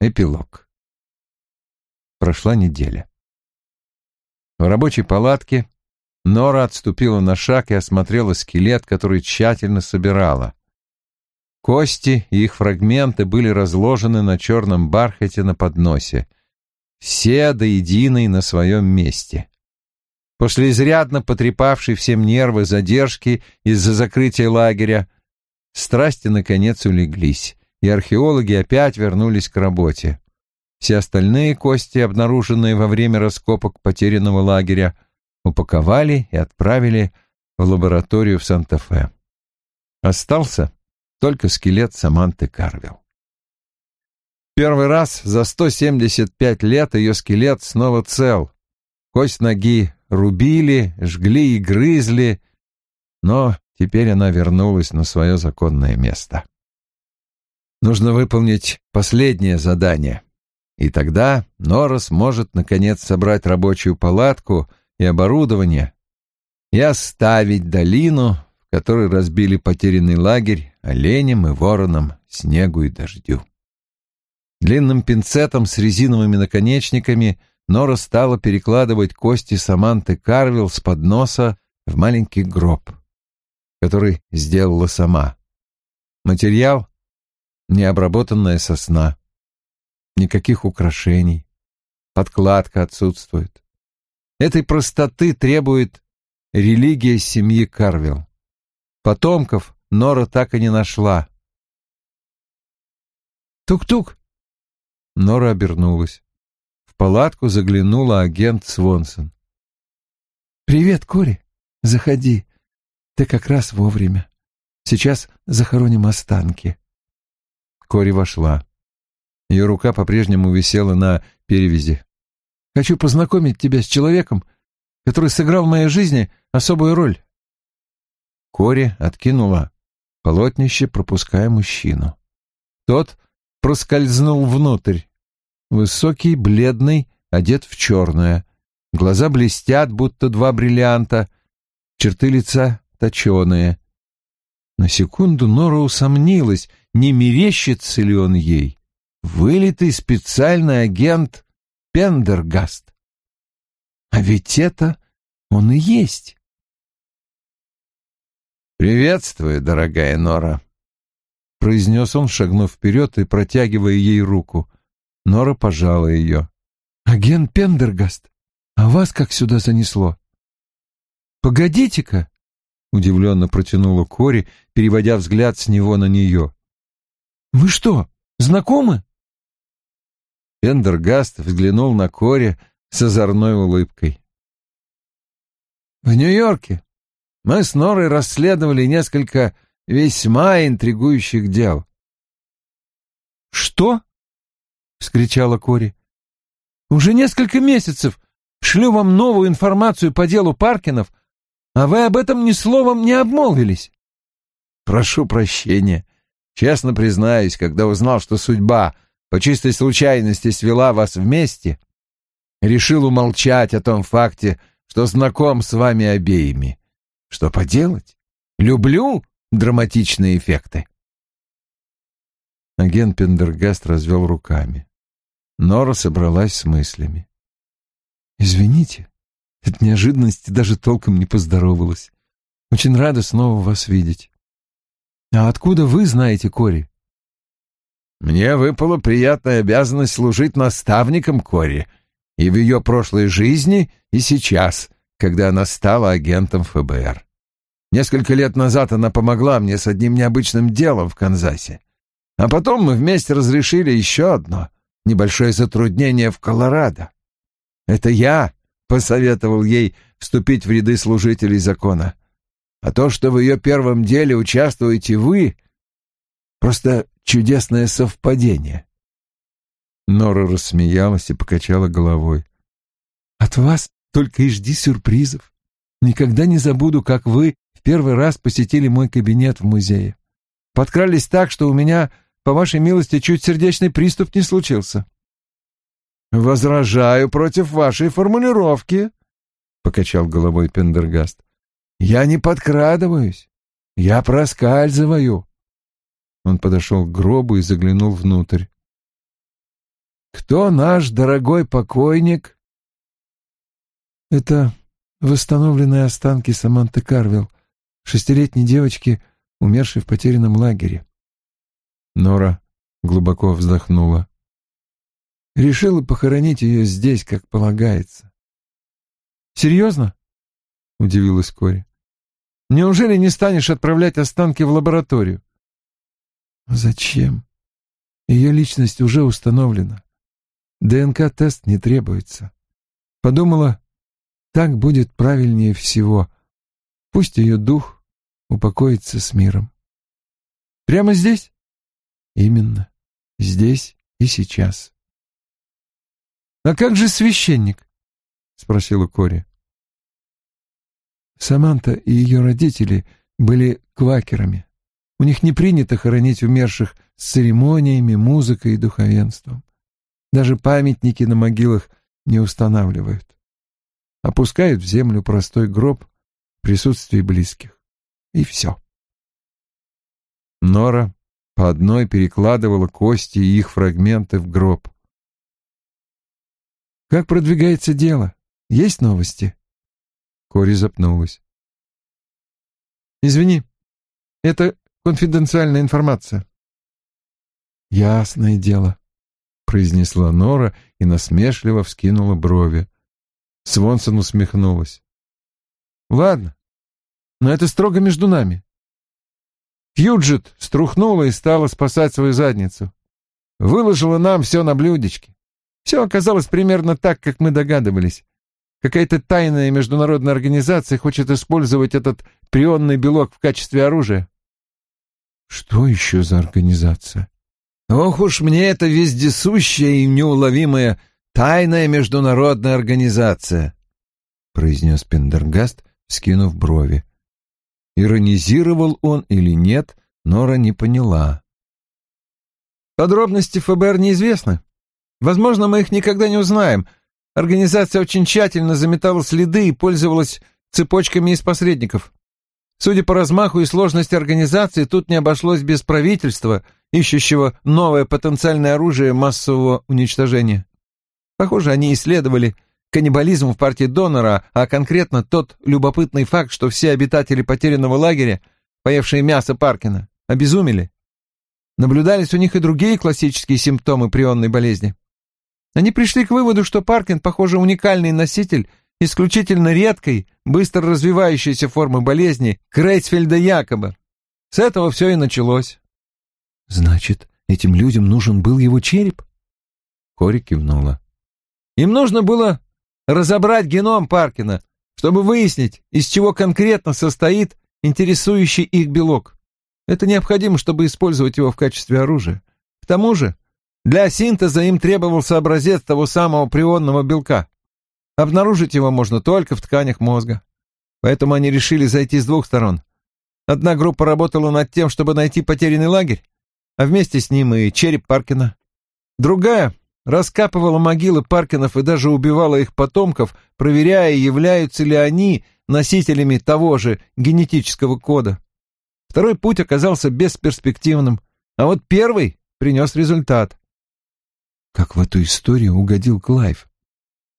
Эпилог. Прошла неделя. В рабочей палатке Нора отступила на шаг и осмотрела скелет, который тщательно собирала. Кости и их фрагменты были разложены на черном бархате на подносе. Все до единой на своем месте. После изрядно потрепавшей всем нервы задержки из-за закрытия лагеря, страсти наконец улеглись, и археологи опять вернулись к работе. Все остальные кости, обнаруженные во время раскопок потерянного лагеря, упаковали и отправили в лабораторию в Санта-Фе. Остался только скелет Саманты Карвилл. Первый раз за 175 лет ее скелет снова цел. Кость ноги рубили, жгли и грызли, но теперь она вернулась на свое законное место. Нужно выполнить последнее задание, и тогда Нора сможет наконец собрать рабочую палатку и оборудование и оставить долину, в которой разбили потерянный лагерь оленям и воронам, снегу и дождю. Длинным пинцетом с резиновыми наконечниками Нора стала перекладывать кости Саманты Карвилл с подноса в маленький гроб, который сделала сама. Материал — необработанная сосна. Никаких украшений. Подкладка отсутствует. Этой простоты требует религия семьи Карвилл. Потомков Нора так и не нашла. «Тук-тук!» Нора обернулась. В палатку заглянула агент Свонсон. «Привет, Кори. Заходи. Ты как раз вовремя. Сейчас захороним останки». Кори вошла. Ее рука по-прежнему висела на перевязи. «Хочу познакомить тебя с человеком, который сыграл в моей жизни особую роль». Кори откинула полотнище, пропуская мужчину. Тот проскользнул внутрь. Высокий, бледный, одет в черное. Глаза блестят, будто два бриллианта. Черты лица точеные. На секунду Нора усомнилась, не мерещится ли он ей. Вылитый специальный агент Пендергаст. А ведь это он и есть. «Приветствую, дорогая Нора», — произнес он, шагнув вперед и протягивая ей руку. Нора пожала ее. «Агент Пендергаст, а вас как сюда занесло?» «Погодите-ка», — удивленно протянула Кори, переводя взгляд с него на нее. «Вы что, знакомы?» Пендергаст взглянул на Кори с озорной улыбкой. «В Нью-Йорке мы с Норой расследовали несколько весьма интригующих дел. «Что?» — вскричала Кори. «Уже несколько месяцев шлю вам новую информацию по делу Паркинов, а вы об этом ни словом не обмолвились». «Прошу прощения. Честно признаюсь, когда узнал, что судьба по чистой случайности свела вас вместе, решил умолчать о том факте, что знаком с вами обеими. Что поделать? Люблю драматичные эффекты. Агент Пендергаст развел руками. Нора собралась с мыслями. «Извините, от неожиданности даже толком не поздоровалась. Очень рада снова вас видеть. А откуда вы знаете Кори?» «Мне выпала приятная обязанность служить наставником Кори и в ее прошлой жизни, и сейчас, когда она стала агентом ФБР. Несколько лет назад она помогла мне с одним необычным делом в Канзасе. А потом мы вместе разрешили еще одно небольшое затруднение в Колорадо. Это я посоветовал ей вступить в ряды служителей закона. А то, что в ее первом деле участвуете вы, просто чудесное совпадение. Нора рассмеялась и покачала головой. «От вас только и жди сюрпризов. Никогда не забуду, как вы в первый раз посетили мой кабинет в музее. Подкрались так, что у меня, по вашей милости, чуть сердечный приступ не случился. «Возражаю против вашей формулировки», — покачал головой Пендергаст. «Я не подкрадываюсь, я проскальзываю». Он подошел к гробу и заглянул внутрь. Кто наш дорогой покойник? Это восстановленные останки Саманты Карвилл, шестилетней девочки, умершей в потерянном лагере. Нора глубоко вздохнула. Решила похоронить ее здесь, как полагается. «Серьезно?» — удивилась Кори. «Неужели не станешь отправлять останки в лабораторию?» «Зачем? Ее личность уже установлена. ДНК-тест не требуется. Подумала, так будет правильнее всего. Пусть ее дух упокоится с миром. Прямо здесь? Именно. Здесь и сейчас. А как же священник? Спросила Кори. Саманта и ее родители были квакерами. У них не принято хоронить умерших с церемониями, музыкой и духовенством. Даже памятники на могилах не устанавливают. Опускают в землю простой гроб в присутствии близких. И все. Нора по одной перекладывала кости и их фрагменты в гроб. «Как продвигается дело? Есть новости?» Кори запнулась. «Извини, это конфиденциальная информация». «Ясное дело», произнесла Нора и насмешливо вскинула брови. Свонсон усмехнулась. «Ладно, но это строго между нами. Фьюджет струхнула и стала спасать свою задницу. Выложила нам все на блюдечке. Все оказалось примерно так, как мы догадывались. Какая-то тайная международная организация хочет использовать этот прионный белок в качестве оружия. Что еще за организация? Ох уж мне это вездесущая и неуловимая тайная международная организация, произнес Пендергаст, скинув брови. Иронизировал он или нет, Нора не поняла. Подробности ФБР неизвестны. Возможно, мы их никогда не узнаем. Организация очень тщательно заметала следы и пользовалась цепочками из посредников. Судя по размаху и сложности организации, тут не обошлось без правительства, ищущего новое потенциальное оружие массового уничтожения. Похоже, они исследовали каннибализм в партии донора, а конкретно тот любопытный факт, что все обитатели потерянного лагеря, поевшие мясо Паркина, обезумели. Наблюдались у них и другие классические симптомы прионной болезни. Они пришли к выводу, что Паркин, похоже, уникальный носитель исключительно редкой, быстро развивающейся формы болезни Крейцфельда Якоба. С этого все и началось. Значит, этим людям нужен был его череп? Кори кивнула. Им нужно было разобрать геном Паркина, чтобы выяснить, из чего конкретно состоит интересующий их белок. Это необходимо, чтобы использовать его в качестве оружия. К тому же, для синтеза им требовался образец того самого прионного белка. Обнаружить его можно только в тканях мозга. Поэтому они решили зайти с двух сторон. Одна группа работала над тем, чтобы найти потерянный лагерь, а вместе с ним и череп Паркина. Другая раскапывала могилы Паркинов и даже убивала их потомков, проверяя, являются ли они носителями того же генетического кода. Второй путь оказался бесперспективным, а вот первый принес результат. Как в эту историю угодил Клайв?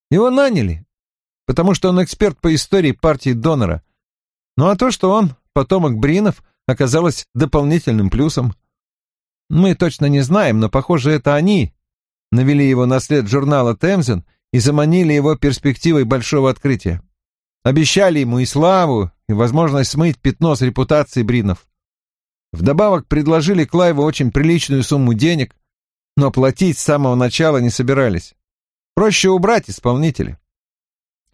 Его наняли, потому что он эксперт по истории партии Доннера. Ну а то, что он потомок Бринов, оказалось дополнительным плюсом. Мы точно не знаем, но, похоже, это они навели его на след журнала «Темзен» и заманили его перспективой большого открытия. Обещали ему и славу, и возможность смыть пятно с репутации Бринов. Вдобавок предложили Клайву очень приличную сумму денег, но платить с самого начала не собирались. Проще убрать исполнителя.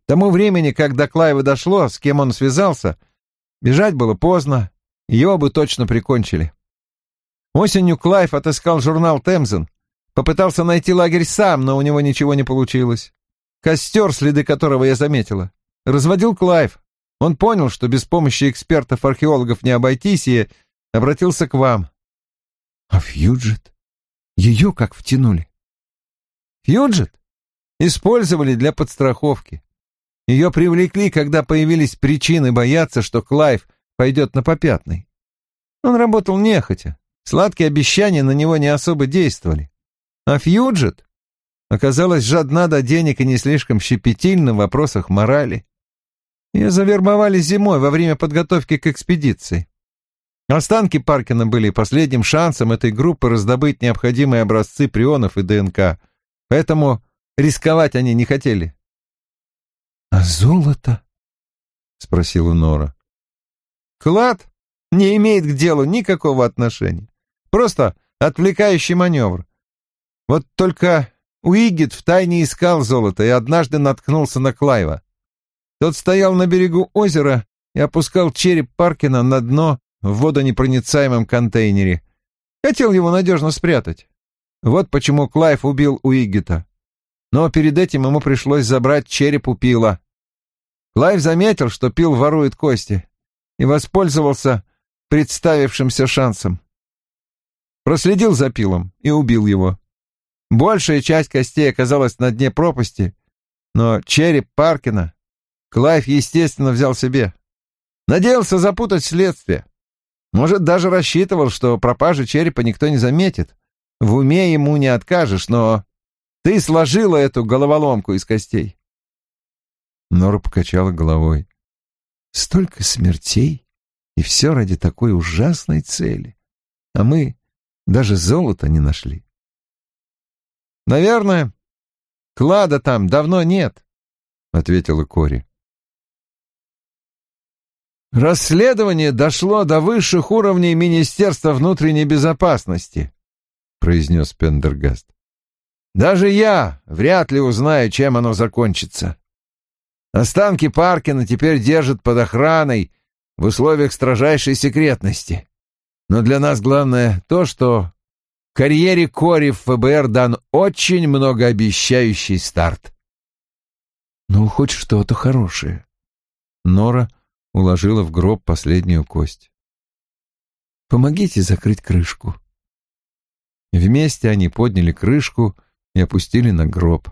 К тому времени, как до Клайва дошло, с кем он связался, бежать было поздно, его бы точно прикончили. Осенью Клайв отыскал журнал «Темзен», попытался найти лагерь сам, но у него ничего не получилось. Костер, следы которого я заметила, разводил Клайв. Он понял, что без помощи экспертов-археологов не обойтись, и обратился к вам. А Фьюджет? Ее как втянули? Фьюджет? Использовали для подстраховки. Ее привлекли, когда появились причины бояться, что Клайв пойдет на попятный. Он работал нехотя. Сладкие обещания на него не особо действовали. А Фьюджет оказалась жадна до денег и не слишком щепетильна в вопросах морали. Ее завербовали зимой во время подготовки к экспедиции. Останки Паркина были последним шансом этой группы раздобыть необходимые образцы прионов и ДНК, поэтому рисковать они не хотели. — А золото? — спросила Нора. — Клад не имеет к делу никакого отношения. Просто отвлекающий маневр. Вот только Уигит втайне искал золото и однажды наткнулся на Клайва. Тот стоял на берегу озера и опускал череп Паркина на дно в водонепроницаемом контейнере. Хотел его надежно спрятать. Вот почему Клайв убил Уиггета. Но перед этим ему пришлось забрать череп у Пила. Клайв заметил, что Пил ворует кости, и воспользовался представившимся шансом. Проследил за Пилом и убил его. Большая часть костей оказалась на дне пропасти, но череп Паркина Клайв, естественно, взял себе. Надеялся запутать следствие. Может, даже рассчитывал, что пропажи черепа никто не заметит. В уме ему не откажешь, но ты сложила эту головоломку из костей. Нора покачала головой. Столько смертей, и все ради такой ужасной цели. А мы даже золота не нашли. Наверное, клада там давно нет, — ответила Кори. «Расследование дошло до высших уровней Министерства внутренней безопасности», — произнес Пендергаст. «Даже я вряд ли узнаю, чем оно закончится. Останки Паркина теперь держат под охраной в условиях строжайшей секретности. Но для нас главное то, что карьере Кори в ФБР дан очень многообещающий старт». «Ну, хоть что-то хорошее». Нора уложила в гроб последнюю кость. «Помогите закрыть крышку». Вместе они подняли крышку и опустили на гроб.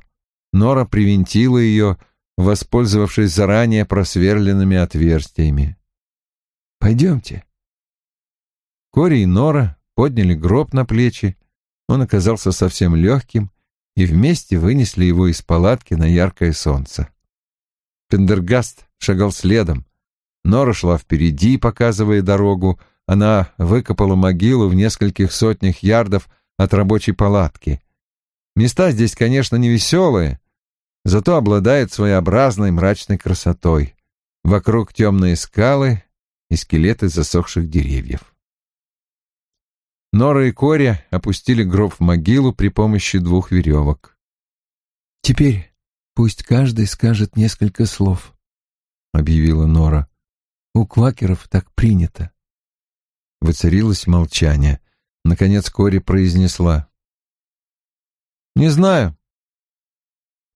Нора привинтила ее, воспользовавшись заранее просверленными отверстиями. «Пойдемте». Кори и Нора подняли гроб на плечи, он оказался совсем легким, и вместе вынесли его из палатки на яркое солнце. Пендергаст шагал следом, Нора шла впереди, показывая дорогу. Она выкопала могилу в нескольких сотнях ярдов от рабочей палатки. Места здесь, конечно, не веселые, зато обладают своеобразной мрачной красотой. Вокруг темные скалы и скелеты засохших деревьев. Нора и Кори опустили гроб в могилу при помощи двух веревок. «Теперь пусть каждый скажет несколько слов», — объявила Нора. У квакеров так принято. Воцарилось молчание. Наконец Кори произнесла. «Не знаю,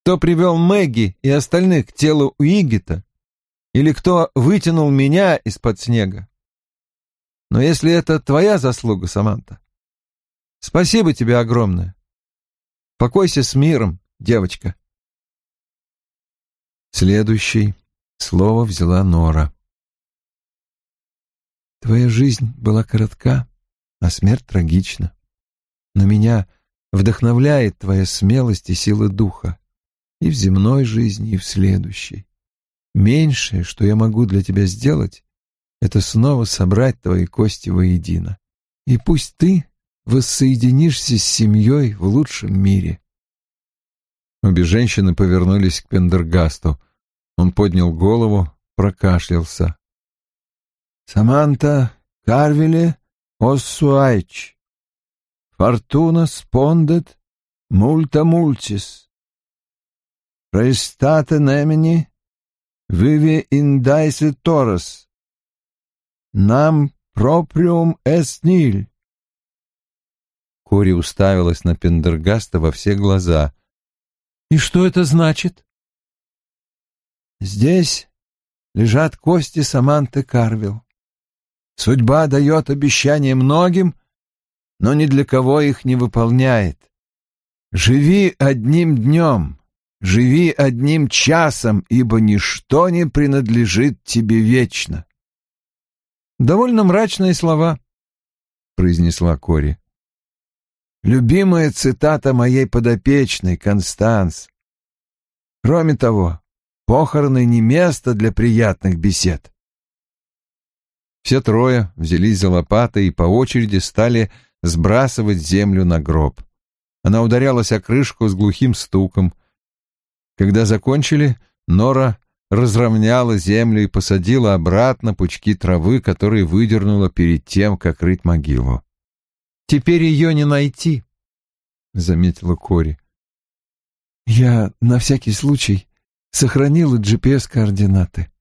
кто привел Мэгги и остальных к телу Уигита, или кто вытянул меня из-под снега. Но если это твоя заслуга, Саманта, спасибо тебе огромное. Покойся с миром, девочка». Следующий слово взяла Нора. Твоя жизнь была коротка, а смерть трагична. Но меня вдохновляет твоя смелость и сила духа и в земной жизни, и в следующей. Меньшее, что я могу для тебя сделать, это снова собрать твои кости воедино. И пусть ты воссоединишься с семьей в лучшем мире. Обе женщины повернулись к Пендергасту. Он поднял голову, прокашлялся. Саманта Карвиле Оссуайч. Фортуна спондет мульта мультис. Престате немени виве индайсе торос. Нам проприум эс ниль. Кори уставилась на Пендергаста во все глаза. «И что это значит?» «Здесь лежат кости Саманты Карвилл. Судьба дает обещания многим, но ни для кого их не выполняет. Живи одним днем, живи одним часом, ибо ничто не принадлежит тебе вечно. Довольно мрачные слова, произнесла Кори. любимая цитата моей подопечной, Констанс. Кроме того, похороны не место для приятных бесед. Все трое взялись за лопаты и по очереди стали сбрасывать землю на гроб. Она ударялась о крышку с глухим стуком. Когда закончили, Нора разровняла землю и посадила обратно пучки травы, которые выдернула перед тем, как рыть могилу. «Теперь ее не найти», — заметила Кори. «Я на всякий случай сохранила GPS-координаты».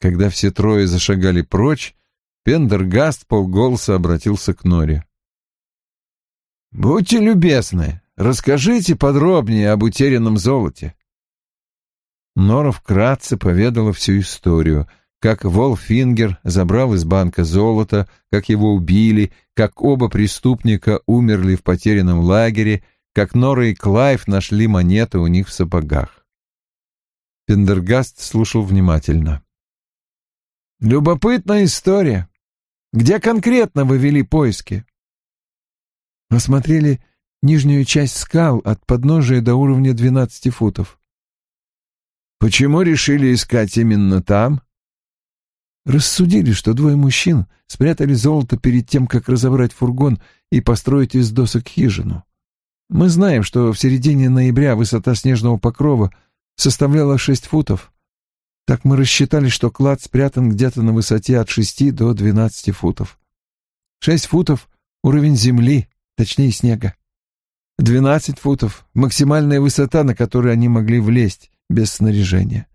Когда все трое зашагали прочь, Пендергаст вполголоса обратился к Норе. «Будьте любезны, расскажите подробнее об утерянном золоте». Нора вкратце поведала всю историю, как Волфингер забрал из банка золото, как его убили, как оба преступника умерли в потерянном лагере, как Нора и Клайв нашли монеты у них в сапогах. Пендергаст слушал внимательно. «Любопытная история. Где конкретно вы вели поиски?» Осмотрели нижнюю часть скал от подножия до уровня двенадцати футов. Почему решили искать именно там? Рассудили, что двое мужчин спрятали золото перед тем, как разобрать фургон и построить из досок хижину. Мы знаем, что в середине ноября высота снежного покрова составляла шесть футов. Так мы рассчитали, что клад спрятан где-то на высоте от шести до двенадцати футов. Шесть футов — уровень земли, точнее снега. Двенадцать футов — максимальная высота, на которую они могли влезть без снаряжения.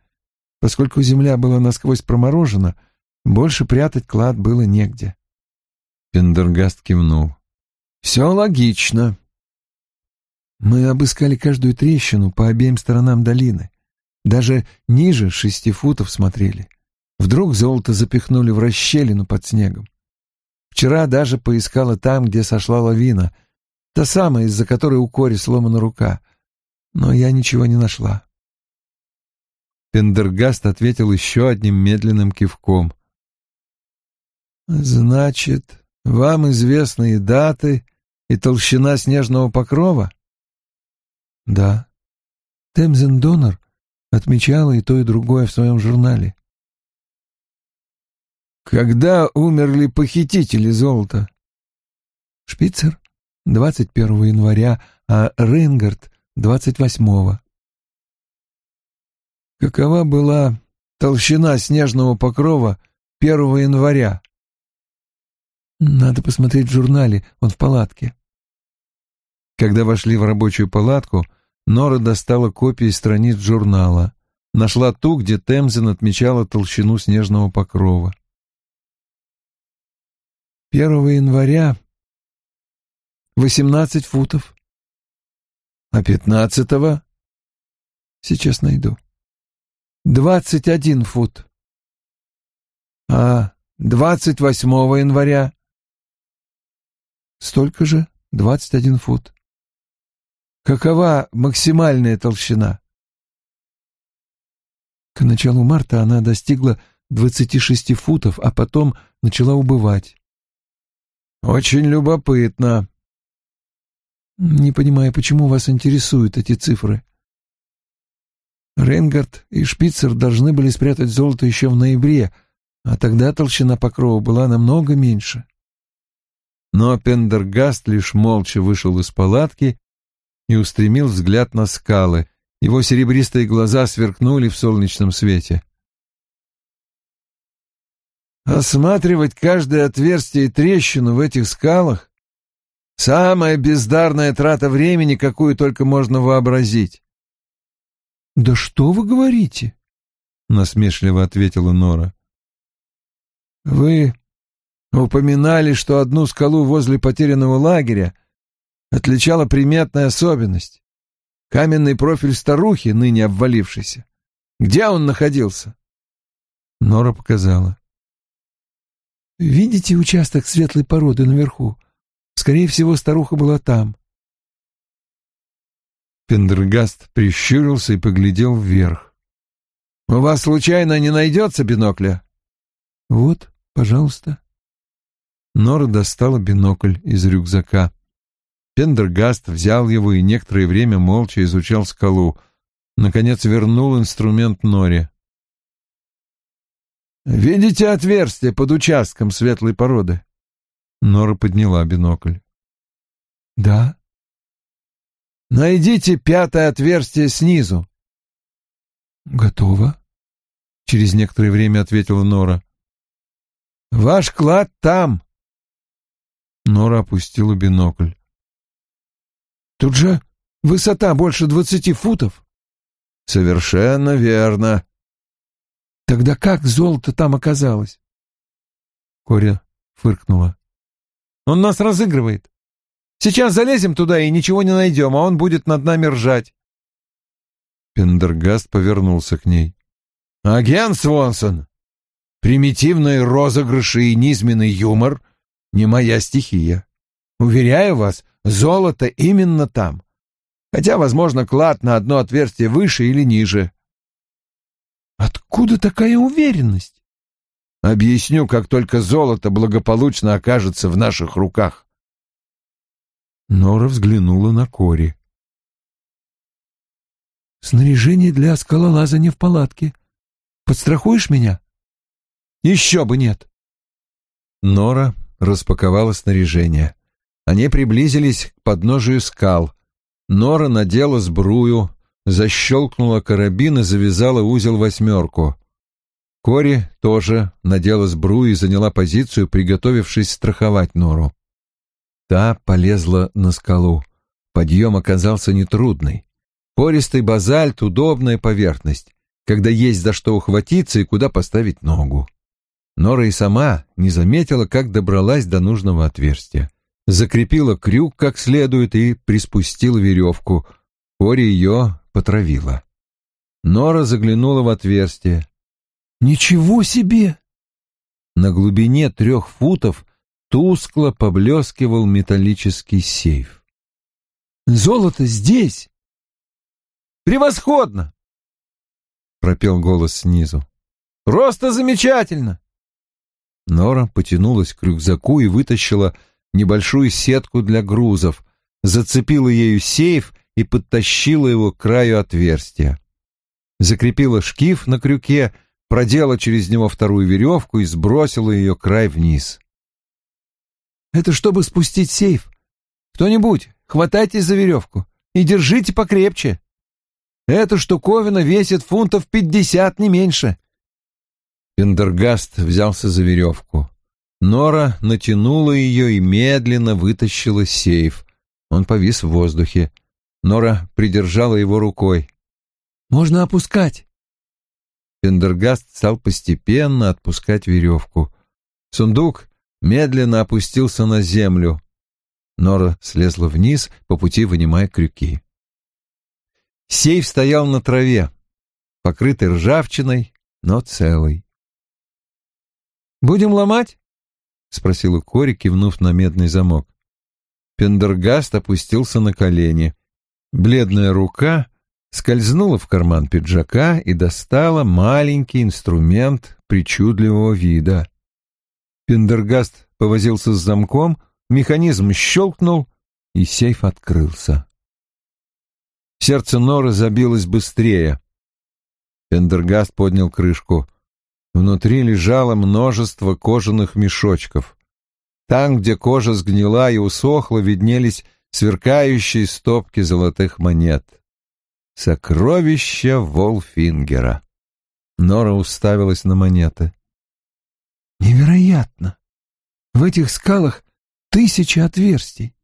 Поскольку земля была насквозь проморожена, больше прятать клад было негде. Пендергаст кивнул. «Все логично». Мы обыскали каждую трещину по обеим сторонам долины. Даже ниже шести футов смотрели. Вдруг золото запихнули в расщелину под снегом. Вчера даже поискала там, где сошла лавина, та самая, из-за которой у Кори сломана рука. Но я ничего не нашла. Пендергаст ответил еще одним медленным кивком. «Значит, вам известны и даты, и толщина снежного покрова?» «Да. Темзен Донор отмечала и то, и другое в своем журнале». «Когда умерли похитители золота?» «Шпицер — 21 января, а Рейнгард — 28-го». Какова была толщина снежного покрова 1 января? Надо посмотреть в журнале, он в палатке. Когда вошли в рабочую палатку, Нора достала копии страниц журнала. Нашла ту, где Темзен отмечала толщину снежного покрова. 1 января 18 футов. А 15-го? Сейчас найду. Двадцать один фут. А двадцать восьмого января? Столько же, двадцать один фут. Какова максимальная толщина? К началу марта она достигла двадцати шести футов, а потом начала убывать. Очень любопытно. Не понимаю, почему вас интересуют эти цифры. Рейнгард и Шпицер должны были спрятать золото еще в ноябре, а тогда толщина покрова была намного меньше. Но Пендергаст лишь молча вышел из палатки и устремил взгляд на скалы. Его серебристые глаза сверкнули в солнечном свете. «Осматривать каждое отверстие и трещину в этих скалах — самая бездарная трата времени, какую только можно вообразить. «Да что вы говорите?» — насмешливо ответила Нора. «Вы упоминали, что одну скалу возле потерянного лагеря отличала приметная особенность — каменный профиль старухи, ныне обвалившийся. Где он находился?» Нора показала. «Видите участок светлой породы наверху? Скорее всего, старуха была там. Пендергаст прищурился и поглядел вверх. «У вас случайно не найдется бинокля?» «Вот, пожалуйста». Нора достала бинокль из рюкзака. Пендергаст взял его и некоторое время молча изучал скалу. Наконец вернул инструмент Норе. «Видите отверстие под участком светлой породы?» Нора подняла бинокль. «Да». «Найдите пятое отверстие снизу». «Готово», — через некоторое время ответила Нора. «Ваш клад там». Нора опустила бинокль. «Тут же высота больше двадцати футов». «Совершенно верно». «Тогда как золото там оказалось?» Коря фыркнула. «Он нас разыгрывает. Сейчас залезем туда и ничего не найдем, а он будет над нами ржать». Пендергаст повернулся к ней. «Агент Свонсон, примитивные розыгрыши и низменный юмор — не моя стихия. Уверяю вас, золото именно там. Хотя, возможно, клад на одно отверстие выше или ниже». «Откуда такая уверенность?» «Объясню, как только золото благополучно окажется в наших руках». Нора взглянула на Кори. «Снаряжение для скалолазания в палатке. Подстрахуешь меня?» «Еще бы нет». Нора распаковала снаряжение. Они приблизились к подножию скал. Нора надела сбрую, защелкнула карабин и завязала узел восьмерку. Кори тоже надела сбрую и заняла позицию, приготовившись страховать Нору. Та полезла на скалу. Подъем оказался нетрудный. Пористый базальт — удобная поверхность, когда есть за что ухватиться и куда поставить ногу. Нора и сама не заметила, как добралась до нужного отверстия. Закрепила крюк как следует и приспустила веревку. Кори ее потравила. Нора заглянула в отверстие. «Ничего себе!» На глубине трех футов тускло поблескивал металлический сейф. «Золото здесь!» «Превосходно!» — пропел голос снизу. «Просто замечательно!» Нора потянулась к рюкзаку и вытащила небольшую сетку для грузов, зацепила ею сейф и подтащила его к краю отверстия. Закрепила шкив на крюке, продела через него вторую веревку и сбросила ее край вниз. «Это чтобы спустить сейф. Кто-нибудь, хватайтесь за веревку и держите покрепче. Эта штуковина весит фунтов пятьдесят, не меньше». Пендергаст взялся за веревку. Нора натянула ее и медленно вытащила сейф. Он повис в воздухе. Нора придержала его рукой. «Можно опускать». Пендергаст стал постепенно отпускать веревку. Сундук медленно опустился на землю. Нора слезла вниз, по пути вынимая крюки. Сейф стоял на траве, покрытый ржавчиной, но целый. «Будем ломать?» — спросила Кори, кивнув на медный замок. Пендергаст опустился на колени. Бледная рука скользнула в карман пиджака и достала маленький инструмент причудливого вида. Пендергаст повозился с замком, механизм щелкнул, и сейф открылся. Сердце Норы забилось быстрее. Пендергаст поднял крышку — Внутри лежало множество кожаных мешочков. Там, где кожа сгнила и усохла, виднелись сверкающие стопки золотых монет. Сокровища Волфингера. Нора уставилась на монеты. «Невероятно! В этих скалах тысячи отверстий.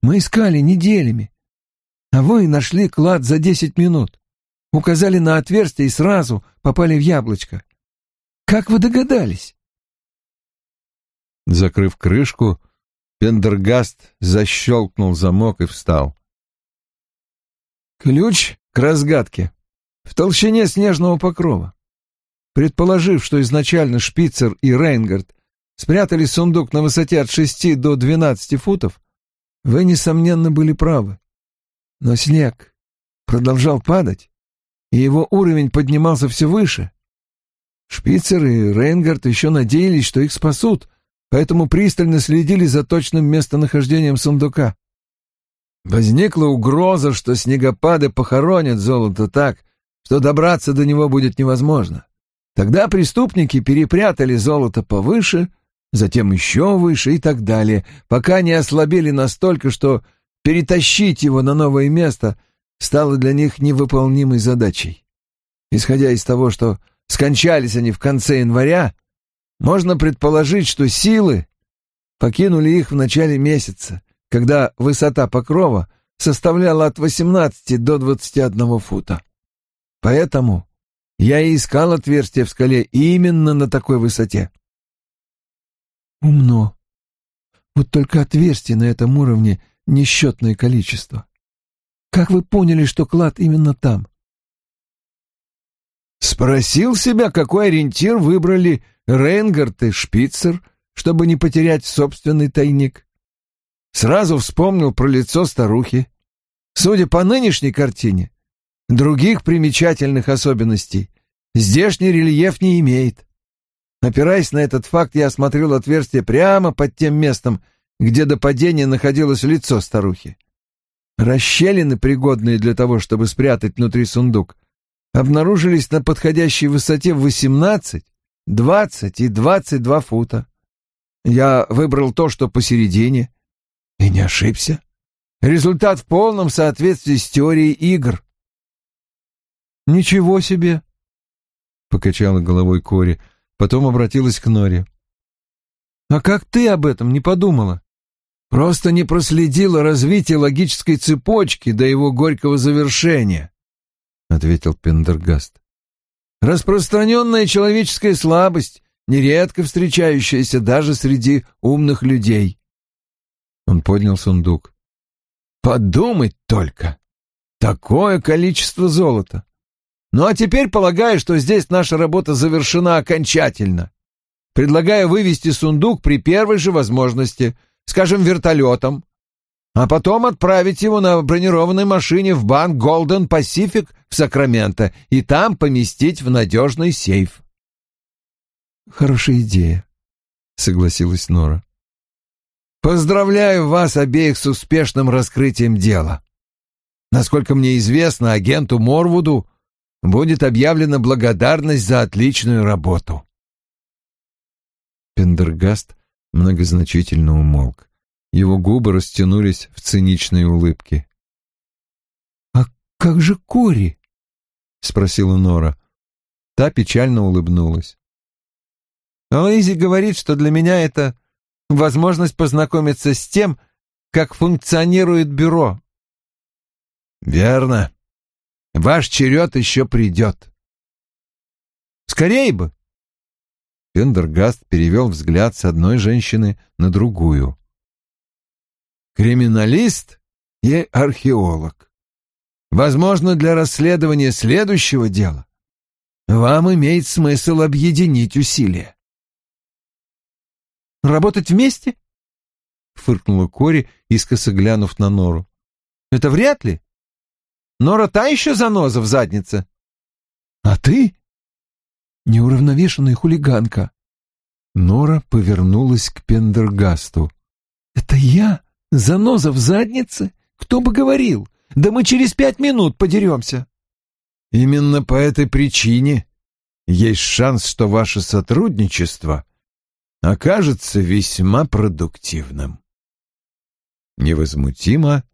Мы искали неделями. А вы нашли клад за десять минут. Указали на отверстие и сразу попали в яблочко. Как вы догадались? Закрыв крышку, Пендергаст защелкнул замок и встал. Ключ к разгадке в толщине снежного покрова. Предположив, что изначально Шпицер и Рейнгард спрятали сундук на высоте от шести до двенадцати футов, вы, несомненно, были правы. Но снег продолжал падать, и его уровень поднимался все выше. Шпицер и Рейнгард еще надеялись, что их спасут, поэтому пристально следили за точным местонахождением сундука. Возникла угроза, что снегопады похоронят золото так, что добраться до него будет невозможно. Тогда преступники перепрятали золото повыше, затем еще выше и так далее, пока не ослабели настолько, что перетащить его на новое место стало для них невыполнимой задачей. Исходя из того, что скончались они в конце января, можно предположить, что силы покинули их в начале месяца, когда высота покрова составляла от 18 до 21 фута. Поэтому я и искал отверстие в скале именно на такой высоте. Умно. Вот только отверстий на этом уровне несчетное количество. Как вы поняли, что клад именно там? Спросил себя, какой ориентир выбрали Рейнгард и Шпицер, чтобы не потерять собственный тайник. Сразу вспомнил про лицо старухи. Судя по нынешней картине, других примечательных особенностей здешний рельеф не имеет. Опираясь на этот факт, я осмотрел отверстие прямо под тем местом, где до падения находилось лицо старухи. Расщелины, пригодные для того, чтобы спрятать внутри сундук, обнаружились на подходящей высоте в 18, 20 и 22 фута. Я выбрал то, что посередине, и не ошибся. Результат в полном соответствии с теорией игр. «Ничего себе!» — покачала головой Кори, потом обратилась к Норе. «А как ты об этом не подумала?» «Просто не проследила развитие логической цепочки до его горького завершения», — ответил Пендергаст. «Распространенная человеческая слабость, нередко встречающаяся даже среди умных людей». Он поднял сундук. «Подумать только! Такое количество золота! Ну а теперь полагаю, что здесь наша работа завершена окончательно. Предлагаю вывести сундук при первой же возможности, скажем, вертолетом, а потом отправить его на бронированной машине в банк Golden Pacific в Сакраменто и там поместить в надежный сейф. «Хорошая идея», — согласилась Нора. «Поздравляю вас обеих с успешным раскрытием дела. Насколько мне известно, агенту Морвуду будет объявлена благодарность за отличную работу. Пендергаст многозначительно умолк. Его губы растянулись в циничные улыбки. «А как же Кори?» — спросила Нора. Та печально улыбнулась. «Лэйзи говорит, что для меня это возможность познакомиться с тем, как функционирует бюро». «Верно», Ваш черед еще придет. Скорей бы. Пендергаст перевел взгляд с одной женщины на другую. Криминалист и археолог. Возможно, для расследования следующего дела вам имеет смысл объединить усилия. «Работать вместе?» — фыркнула Кори, искоса глянув на Нору. «Это вряд ли. Нора та еще заноза в заднице. А ты? Неуравновешенная хулиганка. Нора повернулась к Пендергасту. Это я? Заноза в заднице? Кто бы говорил? Да мы через пять минут подеремся. Именно по этой причине есть шанс, что ваше сотрудничество окажется весьма продуктивным. Невозмутимо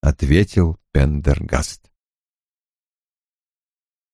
ответил Пендергаст.